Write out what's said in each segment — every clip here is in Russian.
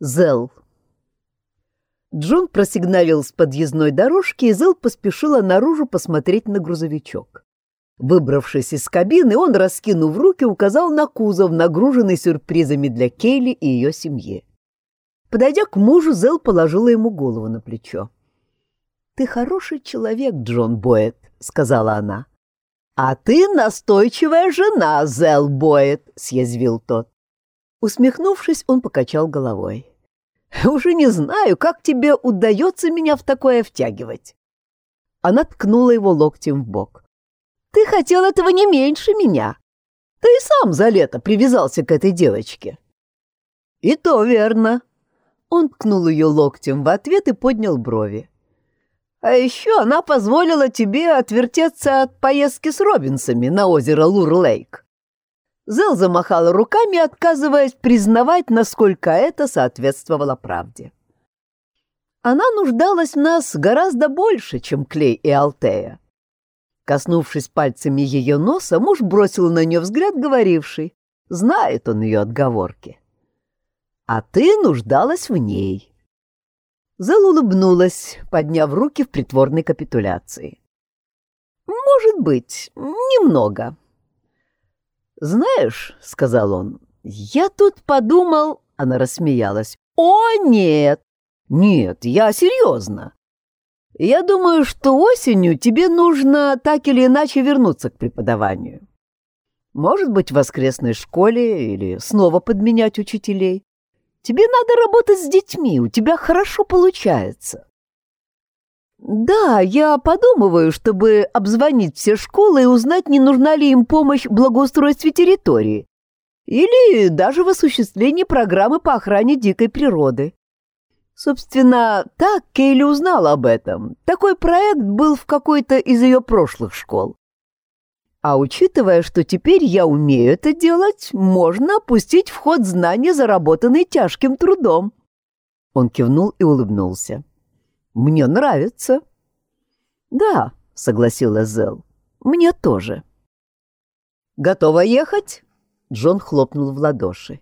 Зел. Джон просигналил с подъездной дорожки, и Зел поспешила наружу посмотреть на грузовичок. Выбравшись из кабины, он, раскинув руки, указал на кузов, нагруженный сюрпризами для Кейли и ее семьи. Подойдя к мужу, Зел положила ему голову на плечо. «Ты хороший человек, Джон Боэт», — сказала она. «А ты настойчивая жена, Зел Боэт», — съязвил тот. Усмехнувшись, он покачал головой. «Уже не знаю, как тебе удается меня в такое втягивать». Она ткнула его локтем в бок. «Ты хотел этого не меньше меня. Ты и сам за лето привязался к этой девочке». «И то верно». Он ткнул ее локтем в ответ и поднял брови. «А еще она позволила тебе отвертеться от поездки с Робинсами на озеро Лур-Лейк. Зел замахала руками, отказываясь признавать, насколько это соответствовало правде. Она нуждалась в нас гораздо больше, чем Клей и Алтея. Коснувшись пальцами ее носа, муж бросил на нее взгляд, говоривший, знает он ее отговорки. А ты нуждалась в ней. Зел улыбнулась, подняв руки в притворной капитуляции. «Может быть, немного», «Знаешь», — сказал он, — «я тут подумал...» — она рассмеялась. «О, нет! Нет, я серьезно. Я думаю, что осенью тебе нужно так или иначе вернуться к преподаванию. Может быть, в воскресной школе или снова подменять учителей. Тебе надо работать с детьми, у тебя хорошо получается. «Да, я подумываю, чтобы обзвонить все школы и узнать, не нужна ли им помощь в благоустройстве территории или даже в осуществлении программы по охране дикой природы. Собственно, так Кейли узнала об этом. Такой проект был в какой-то из ее прошлых школ. А учитывая, что теперь я умею это делать, можно опустить в ход знания, заработанные тяжким трудом». Он кивнул и улыбнулся. Мне нравится. Да, согласилась Зел. Мне тоже. Готова ехать? Джон хлопнул в ладоши.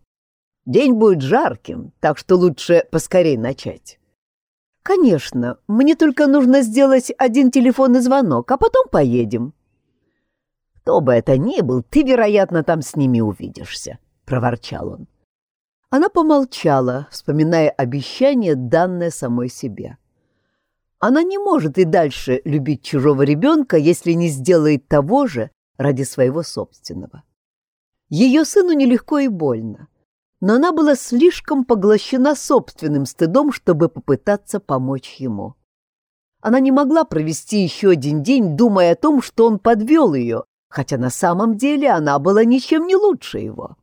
День будет жарким, так что лучше поскорей начать. Конечно, мне только нужно сделать один телефонный звонок, а потом поедем. Кто бы это ни был, ты, вероятно, там с ними увидишься, проворчал он. Она помолчала, вспоминая обещание, данное самой себе. Она не может и дальше любить чужого ребенка, если не сделает того же ради своего собственного. Ее сыну нелегко и больно, но она была слишком поглощена собственным стыдом, чтобы попытаться помочь ему. Она не могла провести еще один день, думая о том, что он подвел ее, хотя на самом деле она была ничем не лучше его.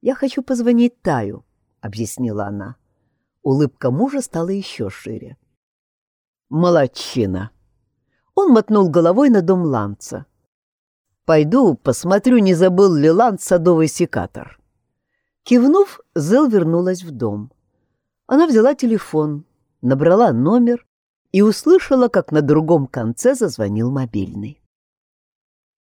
«Я хочу позвонить Таю», — объяснила она. Улыбка мужа стала еще шире. Молодчина. Он мотнул головой на дом Ланца. Пойду, посмотрю, не забыл ли Ланц садовый секатор. Кивнув, Зел вернулась в дом. Она взяла телефон, набрала номер и услышала, как на другом конце зазвонил мобильный.